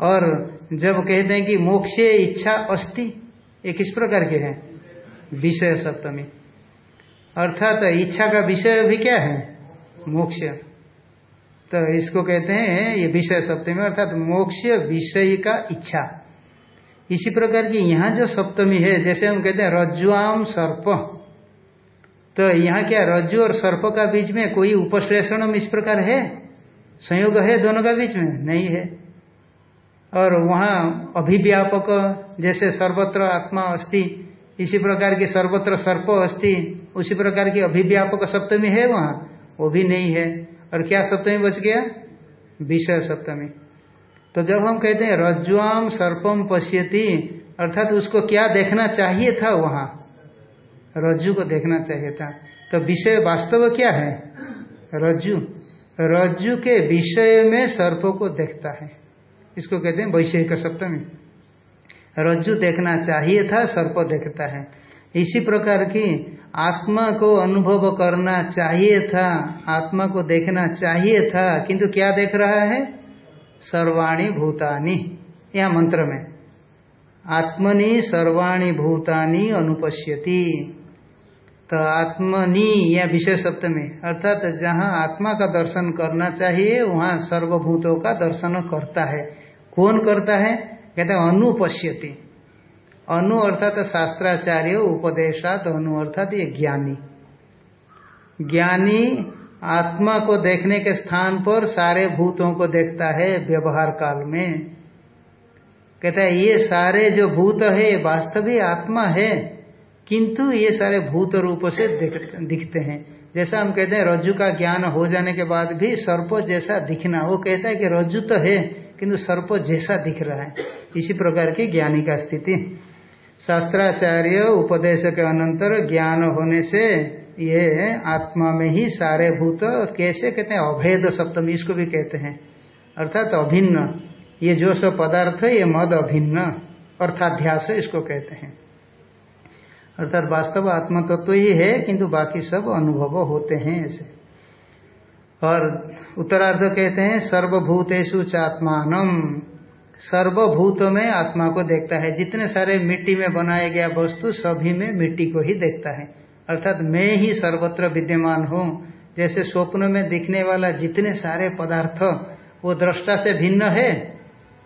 और जब कहते हैं कि मोक्षे इच्छा अस्ति, ये किस प्रकार के है? विषय सप्तमी। अर्थात इच्छा का विषय भी क्या है? मोक्ष। तो इसको कहते हैं, ये विषय सप्तमी, अर्थात मोक्ष विषय का इच्छा। इसी प्रकार की यहाँ जो सप्तमी है, जैसे हम कहते हैं रज्जुआम सर्प। तो यहाँ क्या, रज्जु और सर्प का बीच में कोई उपश्लेषण इस प्रकार है? संयोग है दोनों का बीच में? नहीं है। और वहाँ अभिव्यापक, जैसे सर्वत्र आत्मा अस्थि इसी प्रकार की सर्वत्र सर्प अस्थि उसी प्रकार की अभिव्यापक सप्तमी है वहाँ? वो भी नहीं है। और क्या सप्तमी बच गया? विषय सप्तमी। तो जब हम कहते हैं रज्जुआम सर्पम पश्यति, अर्थात उसको क्या देखना चाहिए था वहाँ? रज्जु को देखना चाहिए था। तो विषय वास्तव क्या है? रज्जु। रज्जु के विषय में सर्प को देखता है। इसको कहते हैं वैषयिक सप्तमी। रज्जु देखना चाहिए था, सर्प देखता है। इसी प्रकार की आत्मा को अनुभव करना चाहिए था, आत्मा को देखना चाहिए था, किंतु क्या देख रहा है? सर्वाणी भूतानी। यह मंत्र में। आत्मनि सर्वाणी भूतानी अनुपश्यति। तो आत्मनि या विषय सप्तमी, अर्थात जहाँ आत्मा का दर्शन करना चाहिए, वहाँ सर्वभूतों का दर्शन करता है। कौन करता है? कहते हैं, अनुपश्यति। अनु अर्थात शास्त्राचार्य, उपदेशात अनु, अर्थात ये ज्ञानी। ज्ञानी आत्मा को देखने के स्थान पर सारे भूतों को देखता है व्यवहार काल में। कहता है, ये सारे जो भूत है वास्तविक आत्मा है। किंतु ये सारे भूत रूप से दिखते हैं। जैसा हम कहते हैं, रज्जु का ज्ञान हो जाने के बाद भी सर्प जैसा दिखना, वो कहता है कि रज्जु तो है, किंतु सर्प जैसा दिख रहा है। इसी प्रकार की ज्ञानी का स्थिति। शास्त्राचार्य उपदेश के अनंतर ज्ञान होने से ये आत्मा में ही सारे भूत, कैसे कहते हैं, अभेद सप्तमी, इसको भी कहते हैं। अर्थात अभिन्न। ये जो सब पदार्थ है, ये मद अभिन्न, अर्थाध्यास, इसको कहते हैं। अर्थात वास्तव आत्मा तत्व ही है, किंतु बाकी सब अनुभव होते हैं ऐसे। और उत्तरार्ध कहते हैं, सर्वभूतेषु चात्मान सर्वभूत में आत्मा को देखता है। जितने सारे मिट्टी में बनाया गया वस्तु, सभी में मिट्टी को ही देखता है। अर्थात मैं ही सर्वत्र विद्यमान हूँ। जैसे स्वप्न में दिखने वाला जितने सारे पदार्थ, वो दृष्टा से भिन्न है?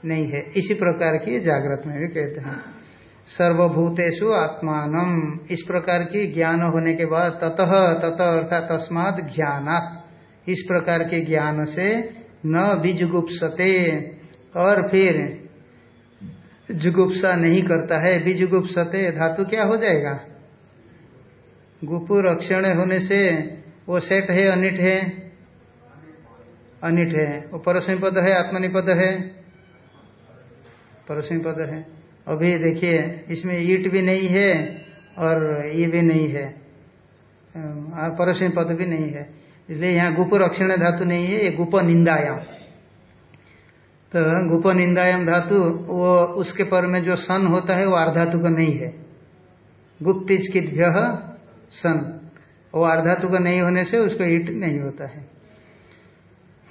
नहीं है। इसी प्रकार की जागृत में भी कहते हैं। सर्वभूतेषु आत्मान। इस प्रकार की ज्ञान होने के बाद ततः ततः अर्थात तस्मात ज्ञानात्। इस प्रकार के ज्ञान से न बीजुगुप्सते। और फिर जुगुप्सा नहीं करता है, बीजुगुप्सते धातु क्या हो जाएगा? गुपुर अक्षण होने से वो सेठ है, अनिट है? अनिट है। वो परसमी पद है, आत्मनिपद है? परसमी पद है। अभी देखिए, इसमें ईट भी नहीं है और ये भी नहीं है। परसमी पद भी नहीं है। इसलिए यहाँ गुप रक्षण धातु नहीं है, ये गुप निंदायाम। तो गुप निंदायाम धातु, वो उसके पर में जो सन होता है, वो आर्धातु का नहीं है। गुप्तिचकित सन। वो आर्धातु का नहीं होने से उसको ईट नहीं होता है।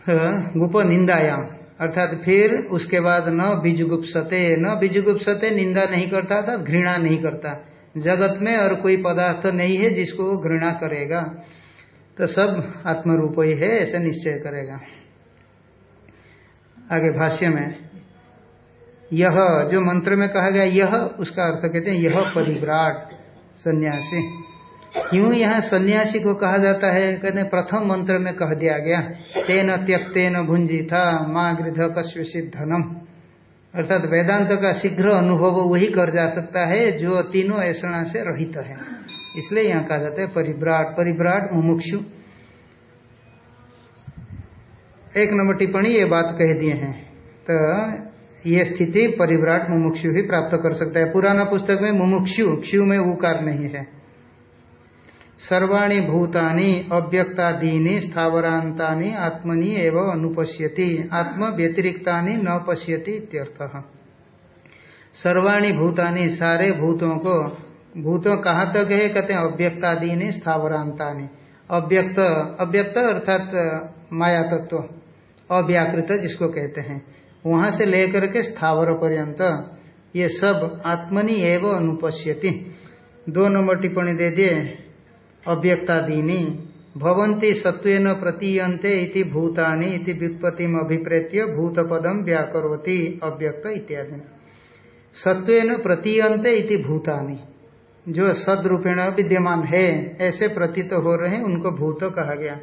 तो गुप निंदायाम। अर्थात फिर उसके बाद न बीजुगुप्सते न बीजुगुप्सते निंदा नहीं करता था घृणा नहीं करता। जगत में और कोई पदार्थ नहीं है जिसको वो घृणा करेगा। तो सब आत्मरूप ही है, ऐसे निश्चय करेगा। आगे भाष्य में, यह जो मंत्र में कहा गया, यह, उसका अर्थ कहते हैं, यह परिव्राट, सन्यासी। क्यों यहाँ सन्यासी को कहा जाता है? कहते प्रथम मंत्र में कह दिया गया, तेन त्यक्तेन भुंजी था माँ गृध कश्य धनम अर्थात वेदांत का शीघ्र अनुभव वही कर जा सकता है, जो तीनों ऐसा से रहित है। इसलिए यहाँ कहा जाता है परिव्राट परिव्राट मुमुक्षु एक नंबर टिप्पणी ये बात कह दिए हैं। तो ये स्थिति परिभ्राट मुमुक्षु ही प्राप्त कर सकता है। पुराना पुस्तक में मुमुक्षु क्षु में उकार नहीं है। सर्वाणी भूतानि, अव्यक्तादीनि स्थावरांतानि आत्मनि एवं अनुपश्यति आत्म व्यतिरिक्तानि न पश्यति सर्वाणी भूतानि, सारे भूतों को, भूतों कहाँ तक है, कहते हैं, अव्यक्तादीनि स्थावरांतानि अव्यक्त अव्यक्त अर्थात माया तत्व अव्याकृत जिसको कहते हैं। वहाँ से लेकर के स्थावर पर्यंत, ये सब आत्मनि एवं अनुपश्यति। दो नंबर टिप्पणी दे दिए अव्यक्तादीनी भवंती सत्वेन प्रतीयन्ते इति भूतानि इति व्युत्पत्तिम अभिप्रेत्य भूतपदम व्याकरोति अव्यक्त इत्यादि। सत्वेन प्रतीयन्ते इति भूतानि। जो सदरूपेण विद्यमान है, ऐसे प्रतीत हो रहे हैं, उनको भूत कहा गया।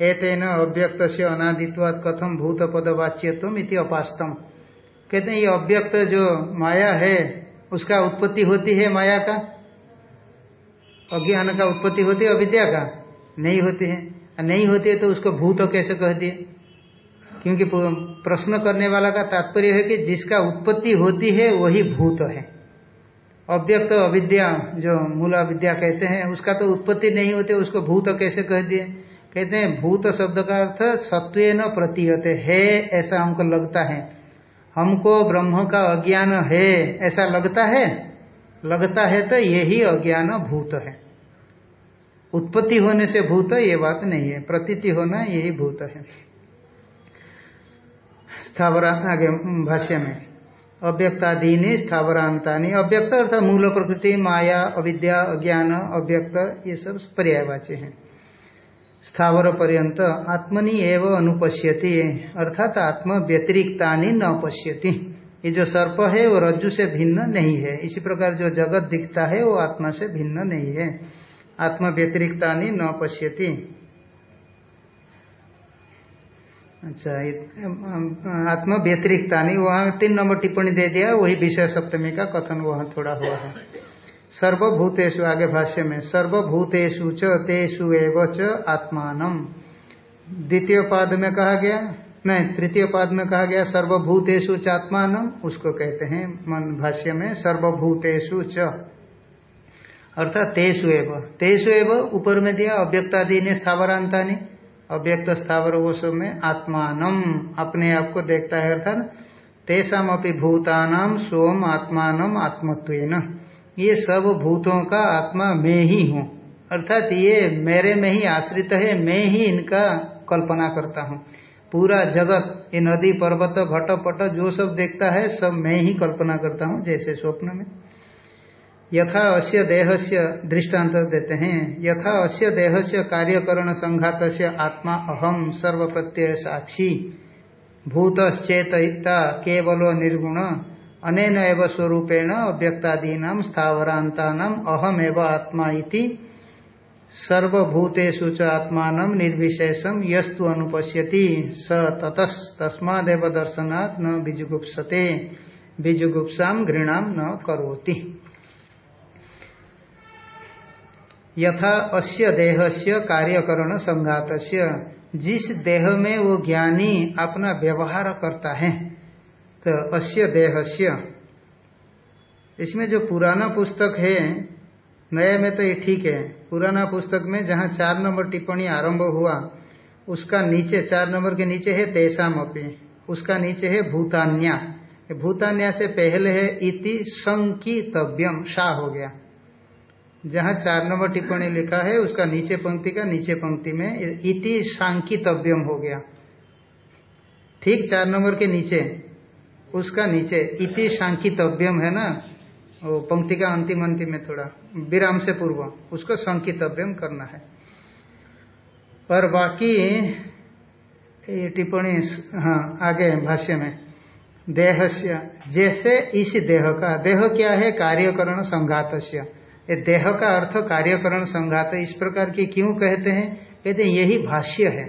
एतेन अव्यक्त से अनादित्वात कथम भूत पद वाच्यत्म इति अपास्तम। कहते हैं, ये अव्यक्त जो माया है, उसका उत्पत्ति होती है माया का? अज्ञान का उत्पत्ति होती है अविद्या का नहीं होती है। नहीं होती है तो उसको भूत कैसे कह दिए क्योंकि प्रश्न करने वाला का तात्पर्य है कि जिसका उत्पत्ति होती है, वही भूत है। अव्यक्त तो अविद्या, जो मूल अविद्या कहते हैं, उसका तो उत्पत्ति नहीं होती, उसको भूत कैसे कह दिए? कहते हैं, भूत शब्द का अर्थ सत्व न प्रतीयते है, ऐसा हमको लगता है। हमको ब्रह्म का अज्ञान है, ऐसा लगता है? लगता है तो यही अज्ञान भूत है। उत्पत्ति होने से भूत, ये बात नहीं है। प्रतीति होना यही भूत है। स्थावरा आगे भाष्य में। अव्यक्तादीनी स्थावरांतानी। अव्यक्त अर्थात मूल प्रकृति, माया, अविद्या, अज्ञान, अव्यक्त, ये सब पर्यायवाची हैं। स्थावर पर्यंत आत्मनि एवं अनुपश्यति। अर्थात आत्म व्यतिरिक्ता न पश्यति। ये जो सर्प है, वो रज्जु से भिन्न नहीं है। इसी प्रकार जो जगत दिखता है, वो आत्मा से भिन्न नहीं है। आत्मा व्यतिरिक्तानी न पश्यति। अच्छा आत्मा व्यतिरिक्तानी वहाँ तीन नंबर टिप्पणी दे दिया, वही विषय सप्तमी का कथन वहाँ थोड़ा हुआ है। सर्वभूतेषु, आगे भाष्य में, सर्वभूतेषु च तेषु एव च आत्मान द्वितीय पाद में कहा गया, नहीं, तृतीय पाद में कहा गया, सर्वभूतेषु च आत्मान उसको कहते हैं मन भाष्य में, सर्वभूतेषु च। अर्थात तेसु एव। तेसु एव ऊपर में दिया अव्यक्तादि ने स्थावरांतानी अव्यक्त स्थावर वसु में आत्मान अपने आप को देखता है, अर्थात तेसाम अपनी भूतानाम सोम आत्मान आत्मत्व ये सब भूतों का आत्मा मैं ही हूँ। अर्थात ये मेरे में ही आश्रित है, मैं ही इनका कल्पना करता हूँ। पूरा जगत, ये नदी, पर्वत घट पट जो सब देखता है, सब मैं ही कल्पना करता हूँ, जैसे स्वप्न में। यथा अस्य देह से दृष्टांत देते हैं। यथा अस्य देह से कार्यकरण संघात से आत्मा अहम सर्व प्रत्यय साक्षी भूतश्चेतयिता केवलो निर्गुण, अनेन एव स्वरूपेण अव्यक्तादीना स्थावरांता अहम आत्मा इति सर्वभूतेषु च आत्मान निर्विशेषम यस्तु अनुपश्यति। स ततस तस्मादेव दर्शनात् न बीजुगुप्सते। बीजुगुप्सा घृणाम न करोति। यथा अस्य देहस्य कार्यकरण संघात जिस देह में वो ज्ञानी अपना व्यवहार करता है तो अस्य देहस्य। इसमें जो पुराना पुस्तक है नए में तो ये ठीक है, पुराना पुस्तक में जहाँ चार नंबर टिप्पणी आरंभ हुआ, उसका नीचे, चार नंबर के नीचे है तेसाम अपी उसका नीचे है भूतान्या। भूतान्या से पहले है इति संकीतव्यम शाह हो गया। जहाँ चार नंबर टिप्पणी लिखा है, उसका नीचे पंक्ति का नीचे पंक्ति में इति सांकितव्यम हो गया। ठीक चार नंबर के नीचे, उसका नीचे इति सांकितव्यम है ना? वो पंक्ति का अंतिम अंतिम में थोड़ा विराम से पूर्व, उसको संकितव्यम करना है। और बाकी ये टिप्पणी हाँ आगे भाष्य में, देहस्य, जैसे इस देह का, देह क्या है? कार्यकरण संघात ये देह का अर्थ कार्यकरण संघात, इस प्रकार के क्यों कहते हैं? कहते हैं, यही भाष्य है।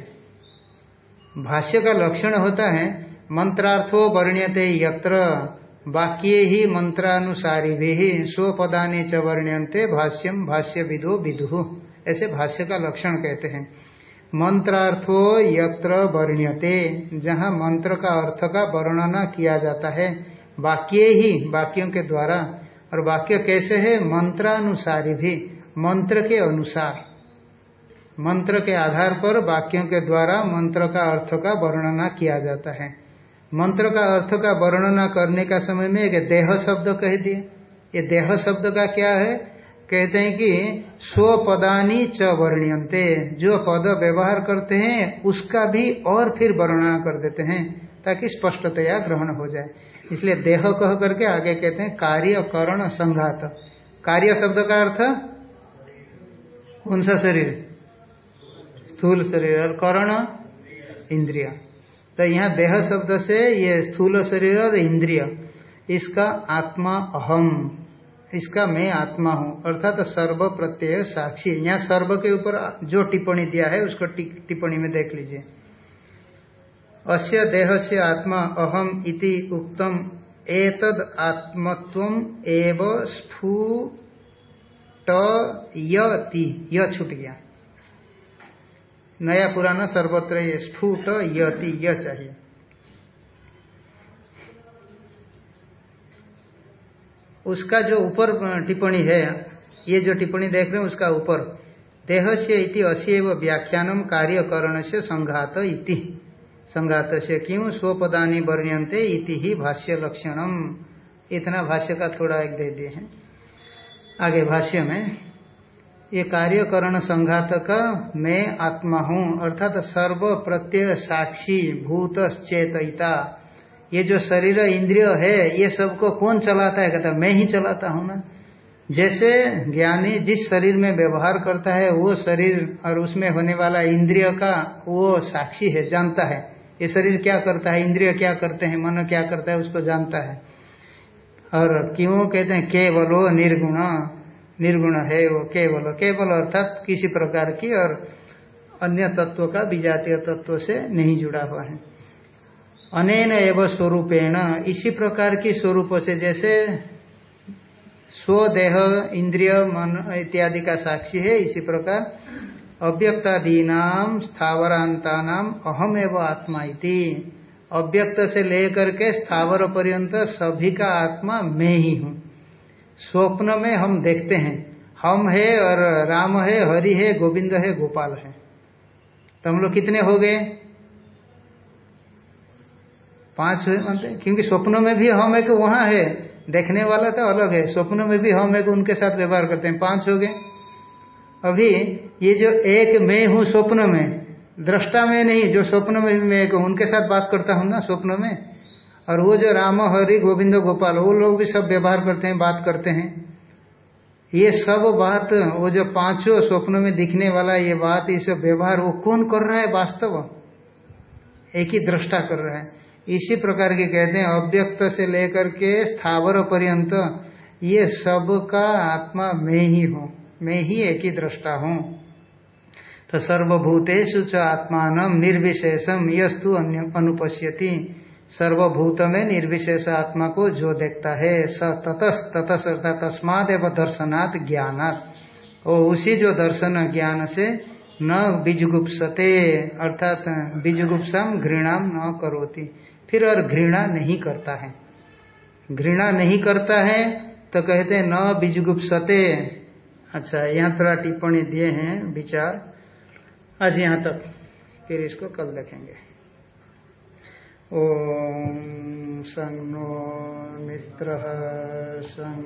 भाष्य का लक्षण होता है, मंत्रार्थो वर्ण्यते यत्र, वाक्य ही मंत्रानुसारी भी स्वपदानी च वर्ण्यंते भाष्यम भाष्य विदो विदु। ऐसे भाष्य का लक्षण कहते हैं। मंत्रार्थो यत्र वर्ण्यते, जहाँ मंत्र का अर्थ का वर्णन किया जाता है, वाक्य ही, वाक्यों के द्वारा और वाक्य कैसे है? मंत्रानुसारी भी मंत्र के अनुसार। मंत्र के आधार पर वाक्यों के द्वारा मंत्र का अर्थ का वर्णना किया जाता है। मंत्र का अर्थ का वर्णना करने का समय में एक देह शब्द कह दिए। ये देह शब्द का क्या है? कहते हैं कि स्वपदानी च वर्ण्यंते जो पद व्यवहार करते हैं, उसका भी और फिर वर्णना कर देते हैं, ताकि स्पष्टतया ग्रहण हो जाए। इसलिए देह कह करके आगे कहते हैं कार्य करण संघात। कार्य शब्द का अर्थ कौन सा शरीर? स्थूल शरीर और करण इंद्रिय। तो यहाँ देह शब्द से ये स्थूल शरीर और इंद्रिय, इसका आत्मा अहम, इसका मैं आत्मा हूँ, अर्थात तो सर्व प्रत्यय साक्षी। यहाँ सर्व के ऊपर जो टिप्पणी दिया है, उसको टिप्पणी में देख लीजिए। अस्य देह से आत्मा अहम इति उक्तम। एतद आत्मत्व एव स्फुट यति य छूट गया। नया पुराना सर्वत्र ये स्फुट यति य चाहिए। उसका जो ऊपर टिप्पणी है, ये जो टिप्पणी देख रहे हैं, उसका ऊपर देह से इति अशीव व्याख्यानम कार्यकरण से संघात इति। संघात से क्यों स्वपदानी वर्ण्यंते इति ही भाष्य लक्षणम इतना भाष्य का थोड़ा एक दे दिए हैं। आगे भाष्य में, ये कार्यकरण संघात का मैं आत्मा हूँ, अर्थात सर्व प्रत्यय साक्षी भूत चेतयिता ये जो शरीर इंद्रिय है, ये सबको कौन चलाता है? कहता मैं ही चलाता हूँ ना। जैसे ज्ञानी जिस शरीर में व्यवहार करता है, वो शरीर और उसमें होने वाला इंद्रिय का वो साक्षी है, जानता है। ये शरीर क्या करता है, इंद्रिय क्या करते हैं, मन क्या करता है, उसको जानता है। और क्यों कहते हैं, केवलो निर्गुण निर्गुण है वो केवल। केवल अर्थात किसी प्रकार की और अन्य तत्व का विजातीय तत्व से नहीं जुड़ा हुआ है। अनेन एवं स्वरूपेण, इसी प्रकार की स्वरूप से जैसे स्वदेह, इंद्रिय, मन इत्यादि का साक्षी है, इसी प्रकार अव्यक्तादीनाम स्थावरांता नाम अहम एवं आत्मा इति। अव्यक्त से लेकर के स्थावर पर्यंत सभी का आत्मा मैं ही हूँ। स्वप्न में हम देखते हैं, हम है और राम है, हरि है, गोविंद है, गोपाल है। तो हम लोग कितने हो गए? पाँच हुए मानते क्योंकि स्वप्नों में भी हम एक वहाँ है, देखने वाला तो अलग है। स्वप्नों में भी हम एक उनके साथ व्यवहार करते हैं। पाँच हो गए। अभी ये जो एक मैं हूँ स्वप्न में, दृष्टा में नहीं, जो स्वप्न में मैं एक उनके साथ बात करता हूँ ना स्वप्न में। और वो जो राम, हरि, गोविंद, गोपाल, वो लोग भी सब व्यवहार करते हैं, बात करते हैं। ये सब बात, वो जो पाँचों स्वप्नों में दिखने वाला ये बात, ये सब व्यवहार, वो कौन कर रहा है वास्तव? एक ही दृष्टा कर रहा है। इसी प्रकार के कहते हैं, अव्यक्त से लेकर के स्थावर पर्यंत, ये सब का आत्मा मैं ही हूँ। मैं ही एक ही दृष्टा हूँ। तो सर्वभूतेषु च आत्मान निर्विशेषम यस्तु अनुपश्यति। सर्वभूत में निर्विशेष आत्मा को जो देखता है, स ततस ततस अर्थात तस्माद दर्शनात् ज्ञानात्। उसी जो दर्शन ज्ञान से न बीजगुप्सते, अर्थात बीजगुप्सम घृणा न करोति। फिर और घृणा नहीं करता है। घृणा नहीं करता है तो कहते न बीजगुप्सते। अच्छा यहाँ थोड़ा टिप्पणी दिए हैं, विचार। आज यहाँ तक, फिर इसको कल देखेंगे। ओम संग नो मित्र संग